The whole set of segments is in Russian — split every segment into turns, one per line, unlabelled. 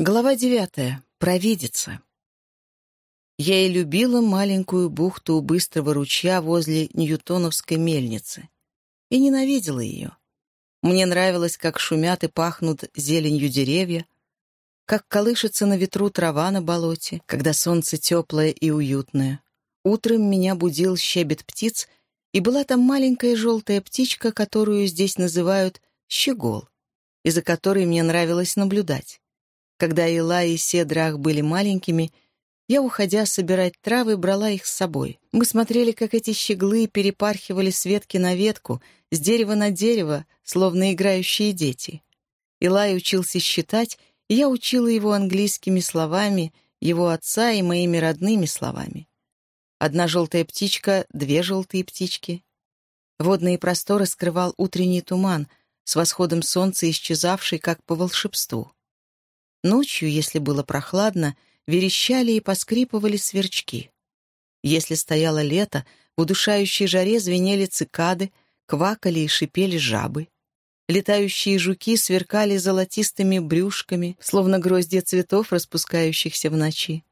Глава девятая. Провидица. Я и любила маленькую бухту у быстрого ручья возле Ньютоновской мельницы. И ненавидела ее. Мне нравилось, как шумят и пахнут зеленью деревья, как колышется на ветру трава на болоте, когда солнце теплое и уютное. Утром меня будил щебет птиц, и была там маленькая желтая птичка, которую здесь называют щегол, и за которой мне нравилось наблюдать. Когда Ила и Седрах были маленькими, я, уходя собирать травы, брала их с собой. Мы смотрели, как эти щеглы перепархивали с ветки на ветку, с дерева на дерево, словно играющие дети. Илай учился считать, и я учила его английскими словами, его отца и моими родными словами. Одна желтая птичка, две желтые птички. Водные просторы скрывал утренний туман, с восходом солнца исчезавший, как по волшебству. Ночью, если было прохладно, верещали и поскрипывали сверчки. Если стояло лето, в удушающей жаре звенели цикады, квакали и шипели жабы. Летающие жуки сверкали золотистыми брюшками, словно гроздья цветов, распускающихся в ночи.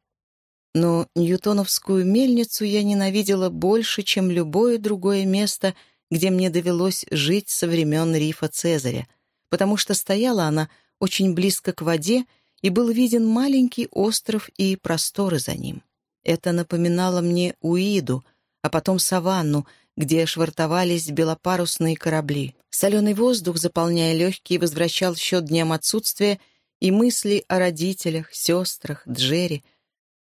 Но Ньютоновскую мельницу я ненавидела больше, чем любое другое место, где мне довелось жить со времен рифа Цезаря, потому что стояла она очень близко к воде, и был виден маленький остров и просторы за ним. Это напоминало мне Уиду, а потом саванну, где швартовались белопарусные корабли. Соленый воздух, заполняя легкие, возвращал счет дням отсутствия и мысли о родителях, сестрах, Джерри,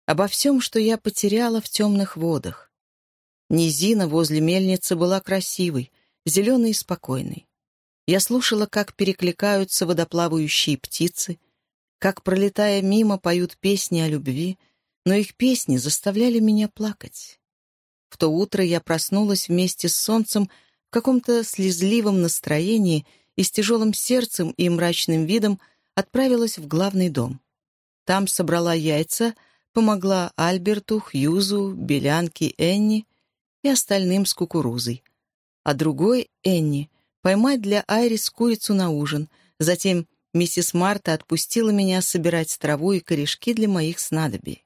обо всем, что я потеряла в темных водах. Низина возле мельницы была красивой, зеленой и спокойной. Я слушала, как перекликаются водоплавающие птицы, как, пролетая мимо, поют песни о любви, но их песни заставляли меня плакать. В то утро я проснулась вместе с солнцем в каком-то слезливом настроении и с тяжелым сердцем и мрачным видом отправилась в главный дом. Там собрала яйца, помогла Альберту, Хьюзу, Белянке, Энни и остальным с кукурузой. А другой, Энни, поймать для Айрис курицу на ужин, затем миссис Марта отпустила меня собирать траву и корешки для моих снадобий.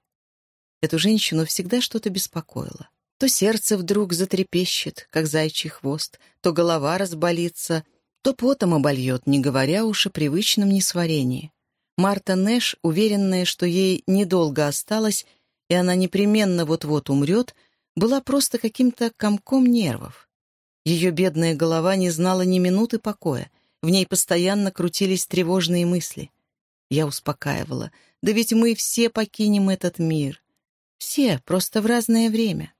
Эту женщину всегда что-то беспокоило. То сердце вдруг затрепещет, как зайчий хвост, то голова разболится, то потом обольет, не говоря уж о привычном несварении. Марта Нэш, уверенная, что ей недолго осталось, и она непременно вот-вот умрет, была просто каким-то комком нервов. Ее бедная голова не знала ни минуты покоя, в ней постоянно крутились тревожные мысли. Я успокаивала. «Да ведь мы все покинем этот мир. Все, просто в разное время».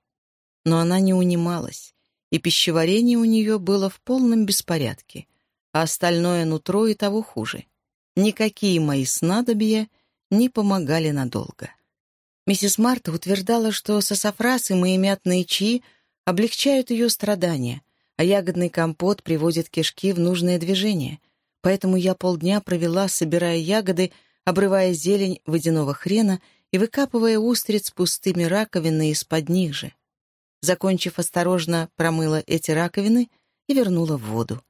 Но она не унималась, и пищеварение у нее было в полном беспорядке, а остальное нутро и того хуже. Никакие мои снадобья не помогали надолго. Миссис Марта утверждала, что сосафрас и мятные чаи облегчают ее страдания, а ягодный компот приводит кишки в нужное движение. Поэтому я полдня провела, собирая ягоды, обрывая зелень водяного хрена и выкапывая устриц пустыми раковинами из-под них же. Закончив, осторожно промыла эти раковины и вернула в воду.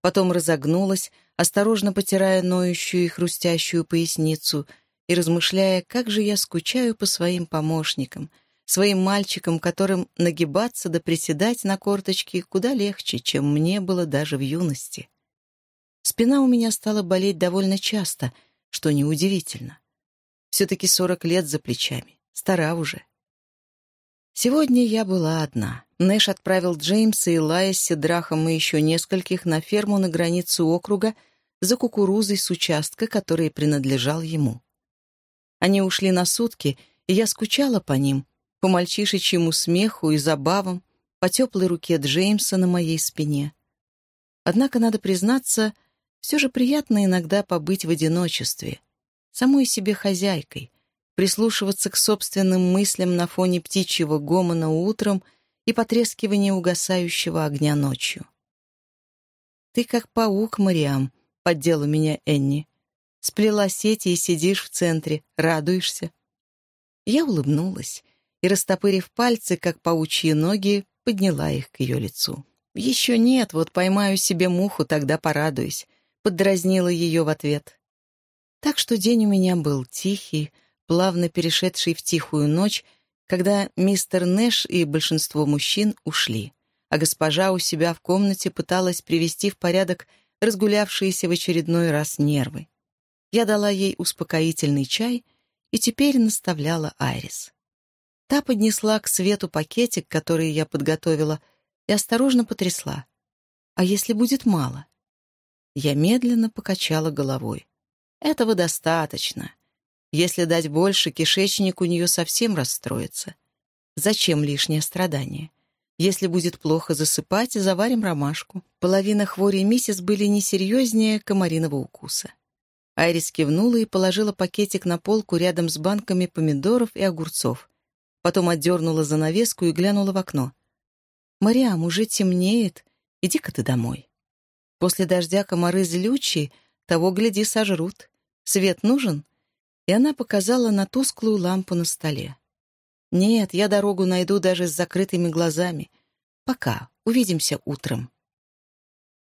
Потом разогнулась, осторожно потирая ноющую и хрустящую поясницу и размышляя, как же я скучаю по своим помощникам — своим мальчиком, которым нагибаться да приседать на корточки куда легче, чем мне было даже в юности. Спина у меня стала болеть довольно часто, что неудивительно. Все-таки сорок лет за плечами, стара уже. Сегодня я была одна. Нэш отправил Джеймса и Лая с Седрахом и еще нескольких на ферму на границу округа за кукурузой с участка, который принадлежал ему. Они ушли на сутки, и я скучала по ним, по мальчишечьему смеху и забавам, по теплой руке Джеймса на моей спине. Однако, надо признаться, все же приятно иногда побыть в одиночестве, самой себе хозяйкой, прислушиваться к собственным мыслям на фоне птичьего гомона утром и потрескивания угасающего огня ночью. «Ты как паук, Мариам», — поддела меня Энни. «Сплела сети и сидишь в центре, радуешься». Я улыбнулась и, растопырив пальцы, как паучьи ноги, подняла их к ее лицу. «Еще нет, вот поймаю себе муху, тогда порадуюсь», — поддразнила ее в ответ. Так что день у меня был тихий, плавно перешедший в тихую ночь, когда мистер Нэш и большинство мужчин ушли, а госпожа у себя в комнате пыталась привести в порядок разгулявшиеся в очередной раз нервы. Я дала ей успокоительный чай и теперь наставляла Айрис. Та поднесла к свету пакетик, который я подготовила, и осторожно потрясла. «А если будет мало?» Я медленно покачала головой. «Этого достаточно. Если дать больше, кишечник у нее совсем расстроится. Зачем лишнее страдание? Если будет плохо засыпать, заварим ромашку. Половина хвори миссис были не серьезнее комариного укуса. Айрис кивнула и положила пакетик на полку рядом с банками помидоров и огурцов. Потом отдернула занавеску и глянула в окно. «Мариам, уже темнеет. Иди-ка ты домой». После дождя комары злючие, того, гляди, сожрут. Свет нужен? И она показала на тусклую лампу на столе. «Нет, я дорогу найду даже с закрытыми глазами. Пока, увидимся утром».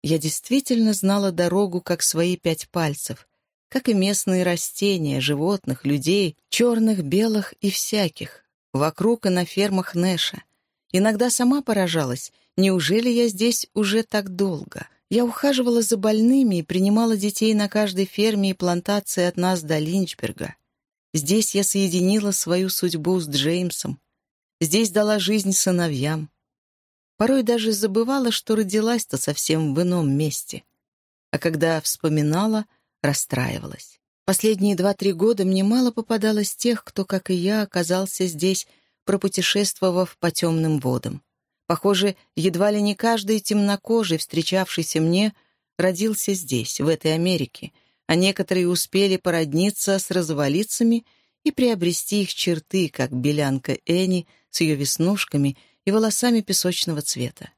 Я действительно знала дорогу, как свои пять пальцев, как и местные растения, животных, людей, черных, белых и всяких, вокруг и на фермах Нэша. Иногда сама поражалась, неужели я здесь уже так долго? Я ухаживала за больными и принимала детей на каждой ферме и плантации от нас до Линчберга. Здесь я соединила свою судьбу с Джеймсом. Здесь дала жизнь сыновьям. Порой даже забывала, что родилась-то совсем в ином месте. А когда вспоминала, расстраивалась. Последние два-три года мне мало попадалось тех, кто, как и я, оказался здесь, пропутешествовав по темным водам. Похоже, едва ли не каждый темнокожий, встречавшийся мне, родился здесь, в этой Америке, а некоторые успели породниться с развалицами и приобрести их черты, как белянка Энни с ее веснушками и волосами песочного цвета.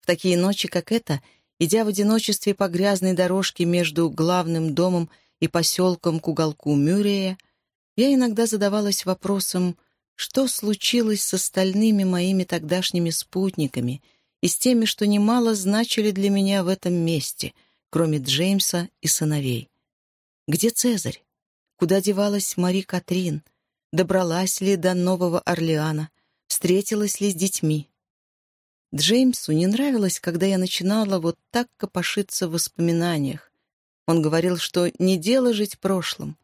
В такие ночи, как эта, идя в одиночестве по грязной дорожке между главным домом и поселком к уголку Мюррея, я иногда задавалась вопросом, что случилось с остальными моими тогдашними спутниками и с теми, что немало значили для меня в этом месте, кроме Джеймса и сыновей. Где Цезарь? Куда девалась Мари Катрин? Добралась ли до Нового Орлеана? Встретилась ли с детьми? Джеймсу не нравилось, когда я начинала вот так копошиться в воспоминаниях, он говорил, что не дело жить прошлым,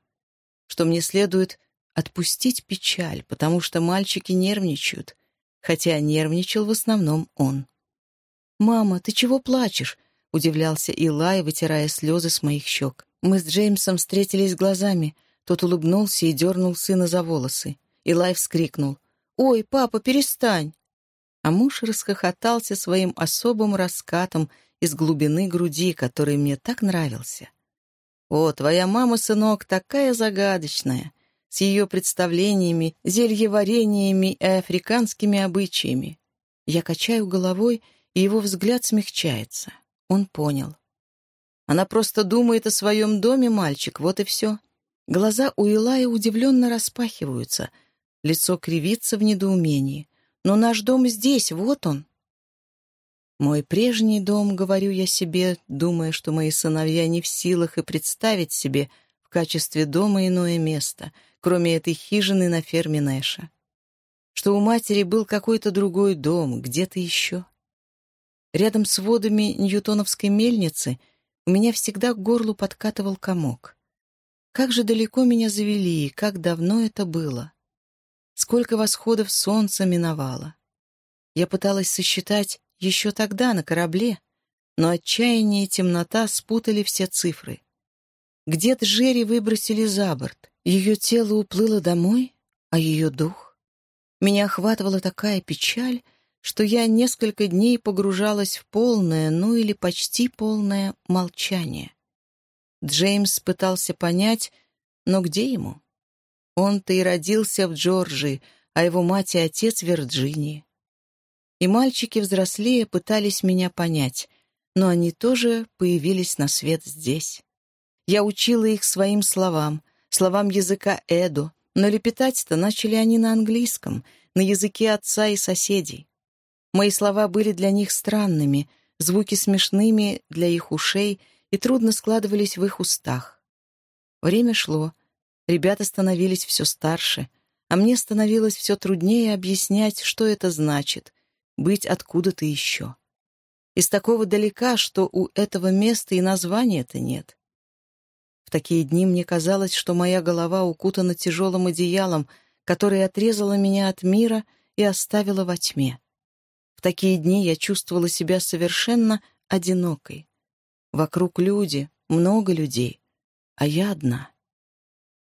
что мне следует отпустить печаль, потому что мальчики нервничают, хотя нервничал в основном он. «Мама, ты чего плачешь?» — удивлялся Илай, вытирая слезы с моих щек. Мы с Джеймсом встретились глазами. Тот улыбнулся и дернул сына за волосы. Илай вскрикнул. «Ой, папа, перестань!» А муж расхохотался своим особым раскатом из глубины груди, который мне так нравился. «О, твоя мама, сынок, такая загадочная, с ее представлениями, зельеварениями и африканскими обычаями». Я качаю головой, и его взгляд смягчается. Он понял. Она просто думает о своем доме, мальчик, вот и все. Глаза у Илая удивленно распахиваются, лицо кривится в недоумении. «Но наш дом здесь, вот он». Мой прежний дом, говорю я себе, думая, что мои сыновья не в силах и представить себе в качестве дома иное место, кроме этой хижины на ферме Нэша. Что у матери был какой-то другой дом, где-то еще. Рядом с водами Ньютоновской мельницы у меня всегда к горлу подкатывал комок. Как же далеко меня завели, и как давно это было. Сколько восходов солнца миновало. Я пыталась сосчитать еще тогда на корабле, но отчаяние и темнота спутали все цифры. Где-то Джерри выбросили за борт. Ее тело уплыло домой, а ее дух... Меня охватывала такая печаль, что я несколько дней погружалась в полное, ну или почти полное молчание. Джеймс пытался понять, но где ему? Он-то и родился в Джорджии, а его мать и отец в Вирджинии. И мальчики взрослее пытались меня понять, но они тоже появились на свет здесь. Я учила их своим словам, словам языка Эду, но лепетать-то начали они на английском, на языке отца и соседей. Мои слова были для них странными, звуки смешными для их ушей и трудно складывались в их устах. Время шло. Ребята становились все старше, а мне становилось все труднее объяснять, что это значит — быть откуда-то еще. Из такого далека, что у этого места и названия-то нет. В такие дни мне казалось, что моя голова укутана тяжелым одеялом, которое отрезало меня от мира и оставило во тьме. В такие дни я чувствовала себя совершенно одинокой. Вокруг люди, много людей, а я одна.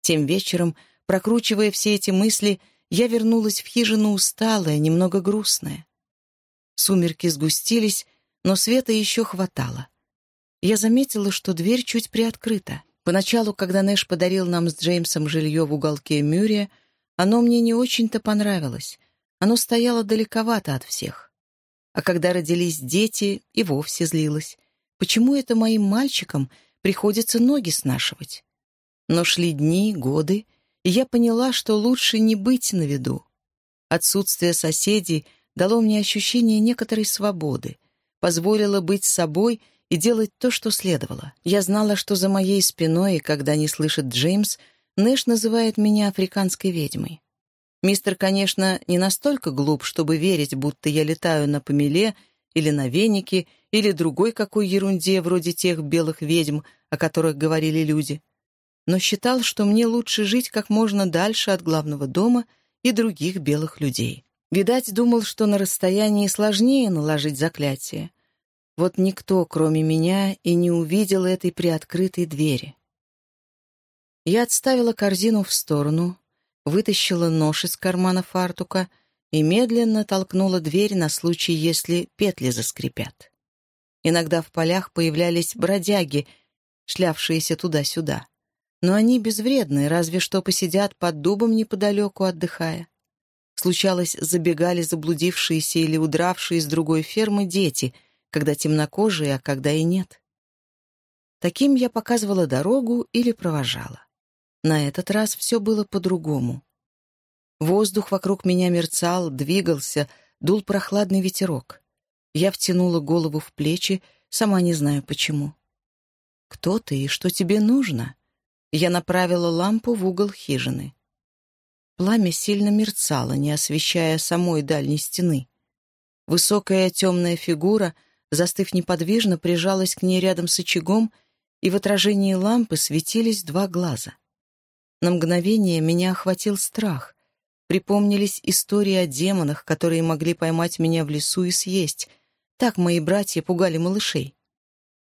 Тем вечером, прокручивая все эти мысли, я вернулась в хижину усталая, немного грустная. Сумерки сгустились, но света еще хватало. Я заметила, что дверь чуть приоткрыта. Поначалу, когда Нэш подарил нам с Джеймсом жилье в уголке Мюрия, оно мне не очень-то понравилось. Оно стояло далековато от всех. А когда родились дети, и вовсе злилась. Почему это моим мальчикам приходится ноги снашивать? Но шли дни, годы, и я поняла, что лучше не быть на виду. Отсутствие соседей дало мне ощущение некоторой свободы, позволило быть собой — и делать то, что следовало. Я знала, что за моей спиной, когда не слышит Джеймс, Нэш называет меня африканской ведьмой. Мистер, конечно, не настолько глуп, чтобы верить, будто я летаю на помеле или на венике, или другой какой ерунде, вроде тех белых ведьм, о которых говорили люди. Но считал, что мне лучше жить как можно дальше от главного дома и других белых людей. Видать, думал, что на расстоянии сложнее наложить заклятие — вот никто, кроме меня, и не увидел этой приоткрытой двери. Я отставила корзину в сторону, вытащила нож из кармана фартука и медленно толкнула дверь на случай, если петли заскрипят. Иногда в полях появлялись бродяги, шлявшиеся туда-сюда. Но они безвредны, разве что посидят под дубом неподалеку, отдыхая. Случалось, забегали заблудившиеся или удравшие с другой фермы дети — когда темнокожие, а когда и нет. Таким я показывала дорогу или провожала. На этот раз все было по-другому. Воздух вокруг меня мерцал, двигался, дул прохладный ветерок. Я втянула голову в плечи, сама не знаю почему. «Кто ты и что тебе нужно?» Я направила лампу в угол хижины. Пламя сильно мерцало, не освещая самой дальней стены. Высокая темная фигура — застыв неподвижно, прижалась к ней рядом с очагом, и в отражении лампы светились два глаза. На мгновение меня охватил страх. Припомнились истории о демонах, которые могли поймать меня в лесу и съесть. Так мои братья пугали малышей.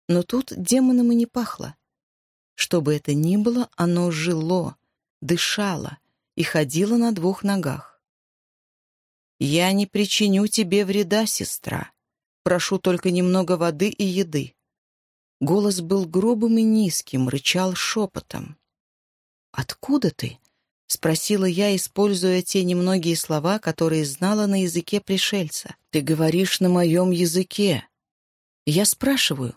Но тут демоном и не пахло. Что бы это ни было, оно жило, дышало и ходило на двух ногах. «Я не причиню тебе вреда, сестра», Прошу только немного воды и еды». Голос был грубым и низким, рычал шепотом. «Откуда ты?» — спросила я, используя те немногие слова, которые знала на языке пришельца. «Ты говоришь на моем языке». Я спрашиваю.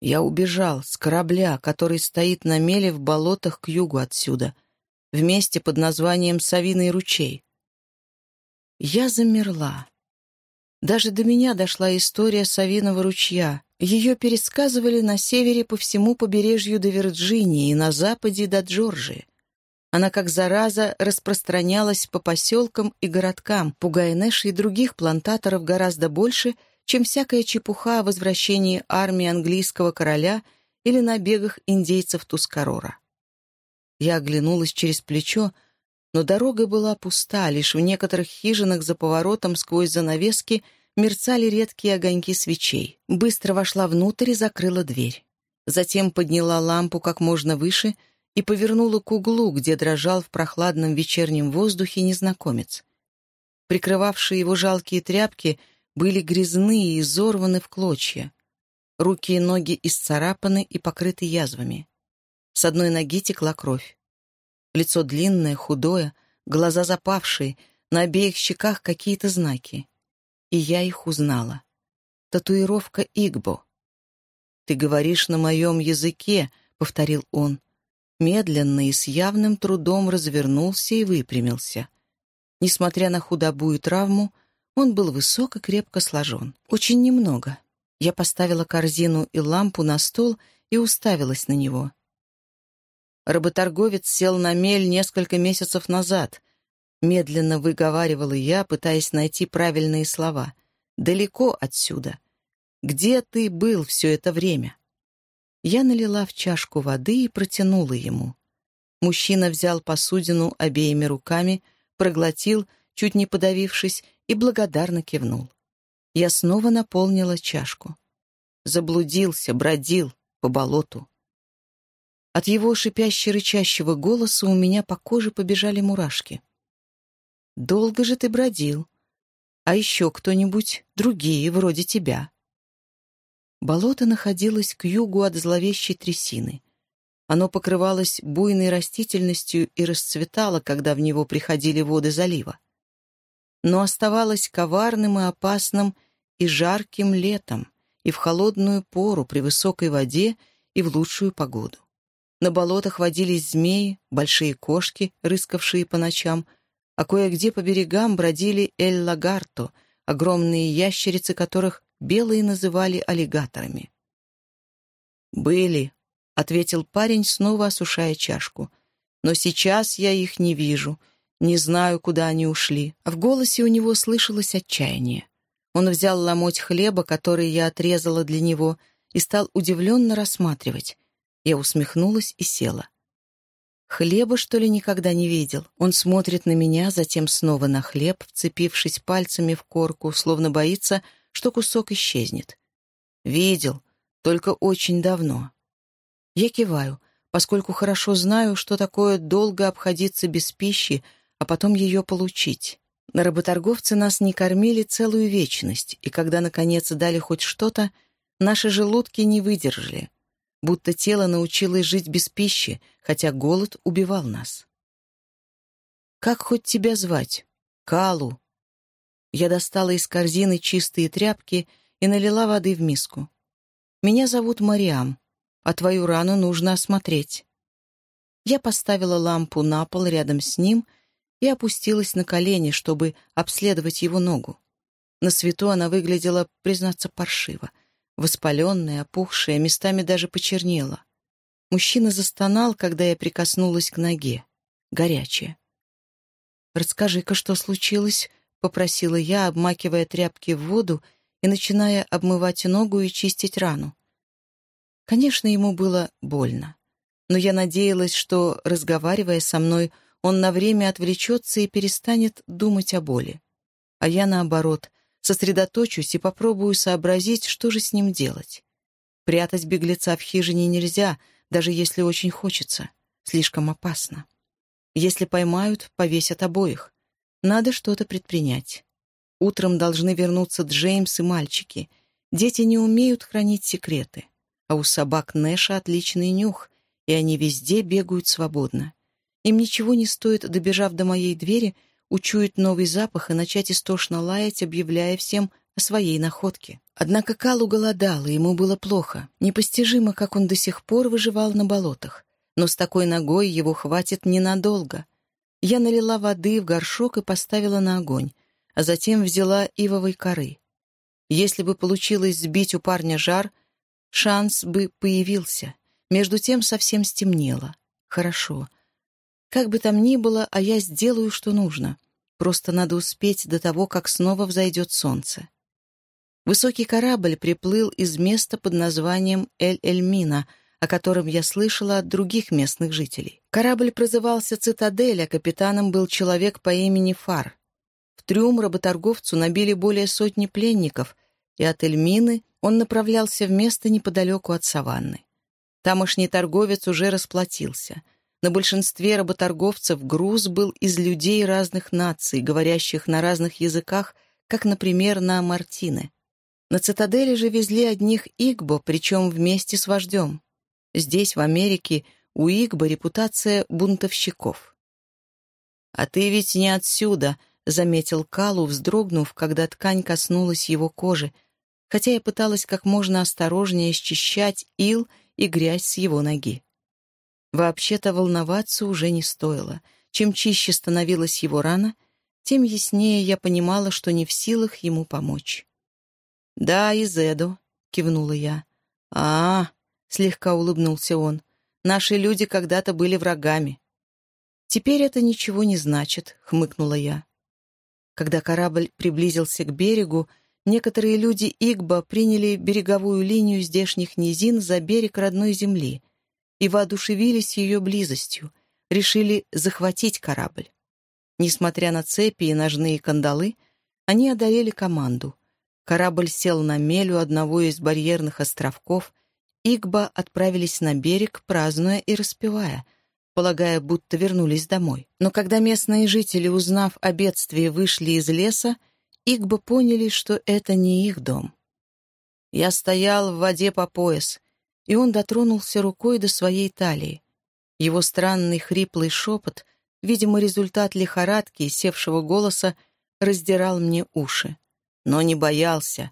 Я убежал с корабля, который стоит на меле в болотах к югу отсюда, в месте под названием Савиный ручей. Я замерла. Даже до меня дошла история Савиного ручья. Ее пересказывали на севере по всему побережью до Вирджинии и на западе до Джорджии. Она как зараза распространялась по поселкам и городкам, пугая Нэша и других плантаторов гораздо больше, чем всякая чепуха о возвращении армии английского короля или набегах индейцев Тускарора. Я оглянулась через плечо, но дорога была пуста, лишь в некоторых хижинах за поворотом сквозь занавески мерцали редкие огоньки свечей. Быстро вошла внутрь и закрыла дверь. Затем подняла лампу как можно выше и повернула к углу, где дрожал в прохладном вечернем воздухе незнакомец. Прикрывавшие его жалкие тряпки были грязны и изорваны в клочья. Руки и ноги исцарапаны и покрыты язвами. С одной ноги текла кровь. Лицо длинное, худое, глаза запавшие, на обеих щеках какие-то знаки. И я их узнала. Татуировка Игбо. «Ты говоришь на моем языке», — повторил он. Медленно и с явным трудом развернулся и выпрямился. Несмотря на худобу и травму, он был высок и крепко сложен. Очень немного. Я поставила корзину и лампу на стол и уставилась на него. Работорговец сел на мель несколько месяцев назад. Медленно выговаривала я, пытаясь найти правильные слова. Далеко отсюда. Где ты был все это время? Я налила в чашку воды и протянула ему. Мужчина взял посудину обеими руками, проглотил, чуть не подавившись, и благодарно кивнул. Я снова наполнила чашку. Заблудился, бродил по болоту. От его шипяще-рычащего голоса у меня по коже побежали мурашки. «Долго же ты бродил. А еще кто-нибудь, другие, вроде тебя?» Болото находилось к югу от зловещей трясины. Оно покрывалось буйной растительностью и расцветало, когда в него приходили воды залива. Но оставалось коварным и опасным и жарким летом, и в холодную пору при высокой воде и в лучшую погоду. На болотах водились змеи, большие кошки, рыскавшие по ночам, а кое-где по берегам бродили эль-лагарто, огромные ящерицы которых белые называли аллигаторами. «Были», — ответил парень, снова осушая чашку. «Но сейчас я их не вижу, не знаю, куда они ушли». А в голосе у него слышалось отчаяние. Он взял ломоть хлеба, который я отрезала для него, и стал удивленно рассматривать. Я усмехнулась и села. Хлеба, что ли, никогда не видел. Он смотрит на меня, затем снова на хлеб, вцепившись пальцами в корку, словно боится, что кусок исчезнет. Видел, только очень давно. Я киваю, поскольку хорошо знаю, что такое долго обходиться без пищи, а потом ее получить. На работорговцы нас не кормили целую вечность, и когда, наконец, дали хоть что-то, наши желудки не выдержали — будто тело научилось жить без пищи, хотя голод убивал нас. «Как хоть тебя звать?» «Калу». Я достала из корзины чистые тряпки и налила воды в миску. «Меня зовут Мариам, а твою рану нужно осмотреть». Я поставила лампу на пол рядом с ним и опустилась на колени, чтобы обследовать его ногу. На свету она выглядела, признаться, паршиво воспаленная, опухшая, местами даже почернела. Мужчина застонал, когда я прикоснулась к ноге. Горячая. «Расскажи-ка, что случилось?» — попросила я, обмакивая тряпки в воду и начиная обмывать ногу и чистить рану. Конечно, ему было больно. Но я надеялась, что, разговаривая со мной, он на время отвлечется и перестанет думать о боли. А я, наоборот, Сосредоточусь и попробую сообразить, что же с ним делать. Прятать беглеца в хижине нельзя, даже если очень хочется. Слишком опасно. Если поймают, повесят обоих. Надо что-то предпринять. Утром должны вернуться Джеймс и мальчики. Дети не умеют хранить секреты. А у собак Нэша отличный нюх, и они везде бегают свободно. Им ничего не стоит, добежав до моей двери, учуять новый запах и начать истошно лаять, объявляя всем о своей находке. Однако Калу голодал, и ему было плохо. Непостижимо, как он до сих пор выживал на болотах. Но с такой ногой его хватит ненадолго. Я налила воды в горшок и поставила на огонь, а затем взяла ивовой коры. Если бы получилось сбить у парня жар, шанс бы появился. Между тем совсем стемнело. Хорошо. Как бы там ни было, а я сделаю, что нужно. Просто надо успеть до того, как снова взойдет солнце. Высокий корабль приплыл из места под названием Эль-Эльмина, о котором я слышала от других местных жителей. Корабль прозывался «Цитадель», а капитаном был человек по имени Фар. В трюм работорговцу набили более сотни пленников, и от Эльмины он направлялся в место неподалеку от саванны. Тамошний торговец уже расплатился — на большинстве работорговцев груз был из людей разных наций, говорящих на разных языках, как, например, на Мартины. На цитадели же везли одних Игбо, причем вместе с вождем. Здесь, в Америке, у Игбо репутация бунтовщиков. «А ты ведь не отсюда», — заметил Калу, вздрогнув, когда ткань коснулась его кожи, хотя я пыталась как можно осторожнее счищать ил и грязь с его ноги. Вообще-то волноваться уже не стоило. Чем чище становилась его рана, тем яснее я понимала, что не в силах ему помочь. «Да, из Эду», — кивнула я. а, -а, -а слегка улыбнулся он. Наши люди когда-то были врагами». «Теперь это ничего не значит», — хмыкнула я. Когда корабль приблизился к берегу, некоторые люди Игба приняли береговую линию здешних низин за берег родной земли и воодушевились ее близостью, решили захватить корабль. Несмотря на цепи и ножные кандалы, они одолели команду. Корабль сел на мелю одного из барьерных островков, Игба отправились на берег, празднуя и распевая — полагая, будто вернулись домой. Но когда местные жители, узнав о бедствии, вышли из леса, Игба поняли, что это не их дом. Я стоял в воде по пояс, и он дотронулся рукой до своей талии. Его странный хриплый шепот, видимо, результат лихорадки и севшего голоса, раздирал мне уши. Но не боялся.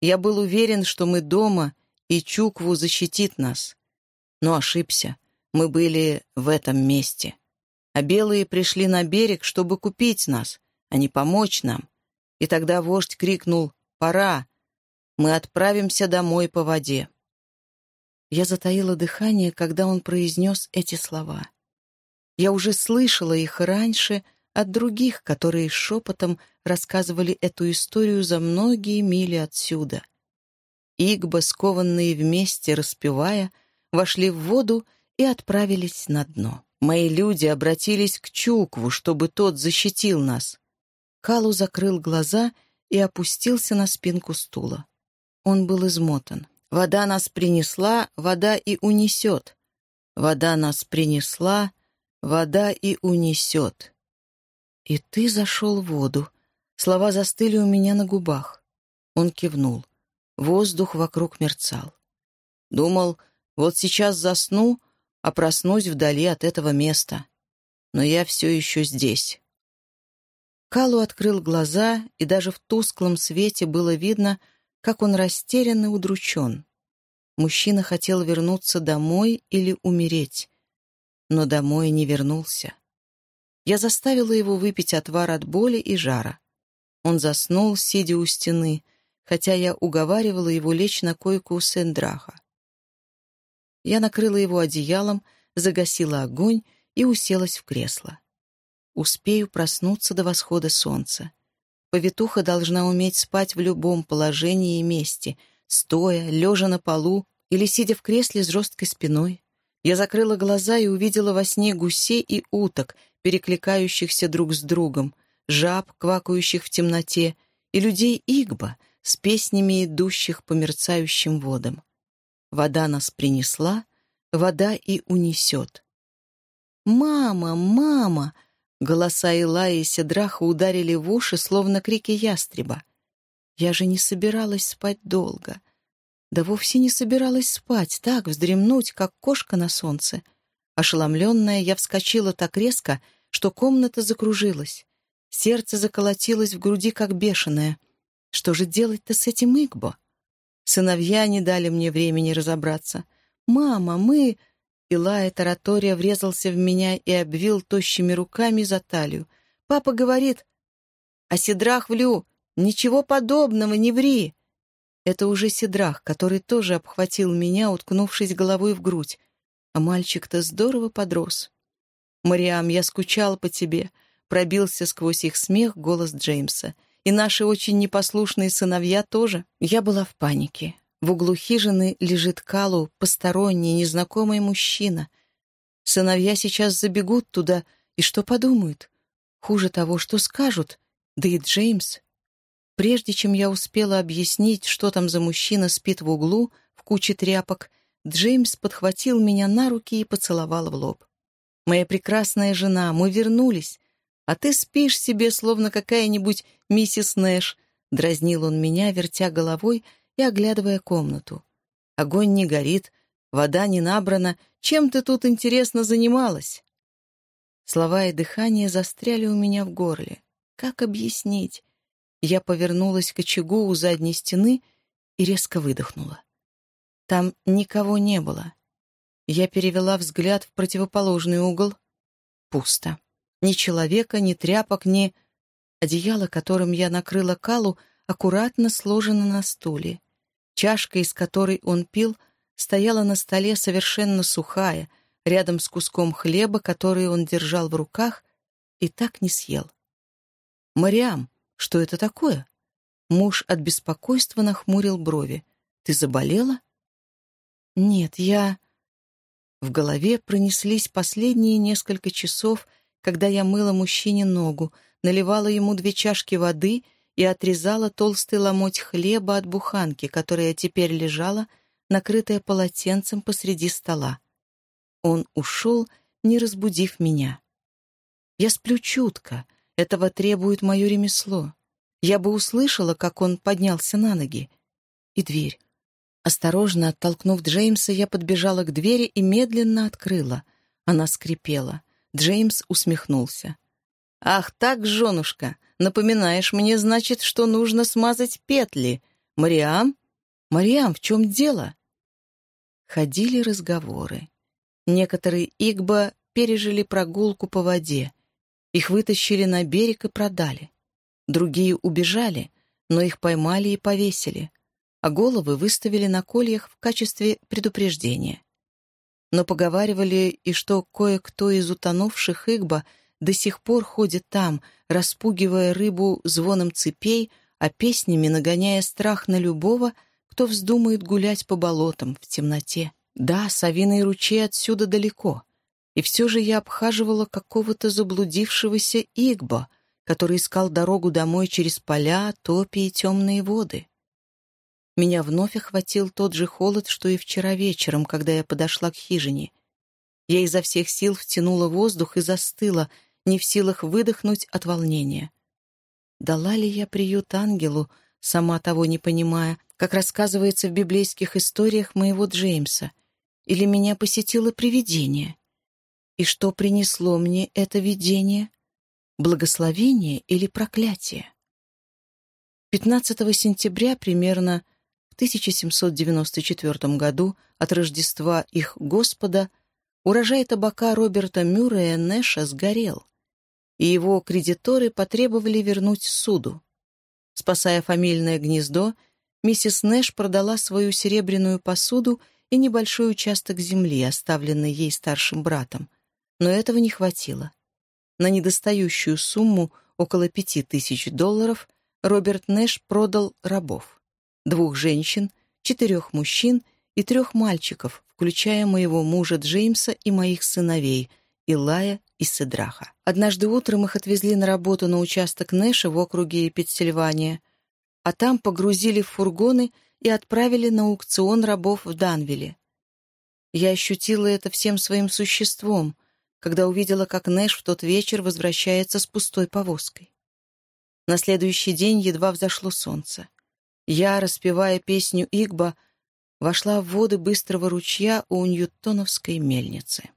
Я был уверен, что мы дома, и Чукву защитит нас. Но ошибся. Мы были в этом месте. А белые пришли на берег, чтобы купить нас, а не помочь нам. И тогда вождь крикнул «Пора! Мы отправимся домой по воде». Я затаила дыхание, когда он произнес эти слова. Я уже слышала их раньше от других, которые шепотом рассказывали эту историю за многие мили отсюда. Игба, скованные вместе, распевая, вошли в воду и отправились на дно. Мои люди обратились к Чукву, чтобы тот защитил нас. Калу закрыл глаза и опустился на спинку стула. Он был измотан. «Вода нас принесла, вода и унесет. Вода нас принесла, вода и унесет». «И ты зашел в воду». Слова застыли у меня на губах. Он кивнул. Воздух вокруг мерцал. Думал, вот сейчас засну, а проснусь вдали от этого места. Но я все еще здесь. Калу открыл глаза, и даже в тусклом свете было видно, как он растерян и удручен. Мужчина хотел вернуться домой или умереть, но домой не вернулся. Я заставила его выпить отвар от боли и жара. Он заснул, сидя у стены, хотя я уговаривала его лечь на койку у Сендраха. Я накрыла его одеялом, загасила огонь и уселась в кресло. Успею проснуться до восхода солнца. Повитуха должна уметь спать в любом положении и месте, стоя, лежа на полу или сидя в кресле с жесткой спиной. Я закрыла глаза и увидела во сне гусей и уток, перекликающихся друг с другом, жаб, квакающих в темноте, и людей Игба с песнями, идущих по мерцающим водам. Вода нас принесла, вода и унесет. «Мама! Мама!» Голоса Илая и Седраха ударили в уши, словно крики ястреба. Я же не собиралась спать долго. Да вовсе не собиралась спать, так, вздремнуть, как кошка на солнце. Ошеломленная, я вскочила так резко, что комната закружилась. Сердце заколотилось в груди, как бешеное. Что же делать-то с этим Игбо? Сыновья не дали мне времени разобраться. «Мама, мы...» Илая Таратория врезался в меня и обвил тощими руками за талию. «Папа говорит...» «А Сидрах влю! Ничего подобного, не ври!» Это уже Сидрах, который тоже обхватил меня, уткнувшись головой в грудь. А мальчик-то здорово подрос. «Мариам, я скучал по тебе», — пробился сквозь их смех голос Джеймса. И наши очень непослушные сыновья тоже. Я была в панике. В углу хижины лежит Калу, посторонний, незнакомый мужчина. Сыновья сейчас забегут туда, и что подумают? Хуже того, что скажут. Да и Джеймс. Прежде чем я успела объяснить, что там за мужчина спит в углу, в куче тряпок, Джеймс подхватил меня на руки и поцеловал в лоб. «Моя прекрасная жена, мы вернулись. А ты спишь себе, словно какая-нибудь миссис Нэш», — дразнил он меня, вертя головой и оглядывая комнату. «Огонь не горит, вода не набрана. Чем ты тут, интересно, занималась?» Слова и дыхание застряли у меня в горле. Как объяснить? Я повернулась к очагу у задней стены и резко выдохнула. Там никого не было. Я перевела взгляд в противоположный угол. Пусто. Ни человека, ни тряпок, ни... Одеяло, которым я накрыла Калу, аккуратно сложено на стуле. Чашка, из которой он пил, стояла на столе совершенно сухая, рядом с куском хлеба, который он держал в руках и так не съел. «Мариам, что это такое?» Муж от беспокойства нахмурил брови. «Ты заболела?» «Нет, я...» В голове пронеслись последние несколько часов, когда я мыла мужчине ногу, наливала ему две чашки воды и отрезала толстый ломоть хлеба от буханки, которая теперь лежала, накрытая полотенцем посреди стола. Он ушел, не разбудив меня. Я сплю чутко, этого требует мое ремесло. Я бы услышала, как он поднялся на ноги. И дверь. Осторожно оттолкнув Джеймса, я подбежала к двери и медленно открыла. Она скрипела. Джеймс усмехнулся. «Ах так, женушка, напоминаешь мне, значит, что нужно смазать петли. Мариам? Мариам, в чем дело?» Ходили разговоры. Некоторые Игба пережили прогулку по воде. Их вытащили на берег и продали. Другие убежали, но их поймали и повесили, а головы выставили на кольях в качестве предупреждения. Но поговаривали и что кое-кто из утонувших Игба до сих пор ходит там, распугивая рыбу звоном цепей, а песнями нагоняя страх на любого, кто вздумает гулять по болотам в темноте. Да, Савиный ручей отсюда далеко, и все же я обхаживала какого-то заблудившегося Игба, который искал дорогу домой через поля, топи и темные воды. Меня вновь охватил тот же холод, что и вчера вечером, когда я подошла к хижине. Я изо всех сил втянула воздух и застыла, не в силах выдохнуть от волнения. Дала ли я приют ангелу, сама того не понимая, как рассказывается в библейских историях моего Джеймса, или меня посетило привидение? И что принесло мне это видение? Благословение или проклятие? 15 сентября примерно в 1794 году от Рождества их Господа урожай табака Роберта Мюррея Нэша сгорел, и его кредиторы потребовали вернуть суду. Спасая фамильное гнездо, миссис Нэш продала свою серебряную посуду и небольшой участок земли, оставленный ей старшим братом, но этого не хватило. На недостающую сумму около пяти тысяч долларов Роберт Нэш продал рабов. Двух женщин, четырех мужчин и трех мальчиков, включая моего мужа Джеймса и моих сыновей, Илая и Седраха. Однажды утром их отвезли на работу на участок Нэша в округе Пенсильвания, а там погрузили в фургоны и отправили на аукцион рабов в Данвилле. Я ощутила это всем своим существом — когда увидела, как Нэш в тот вечер возвращается с пустой повозкой. На следующий день едва взошло солнце. Я, распевая песню Игба, вошла в воды быстрого ручья у Ньютоновской мельницы.